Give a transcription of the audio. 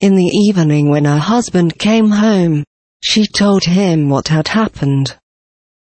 In the evening when her husband came home, she told him what had happened.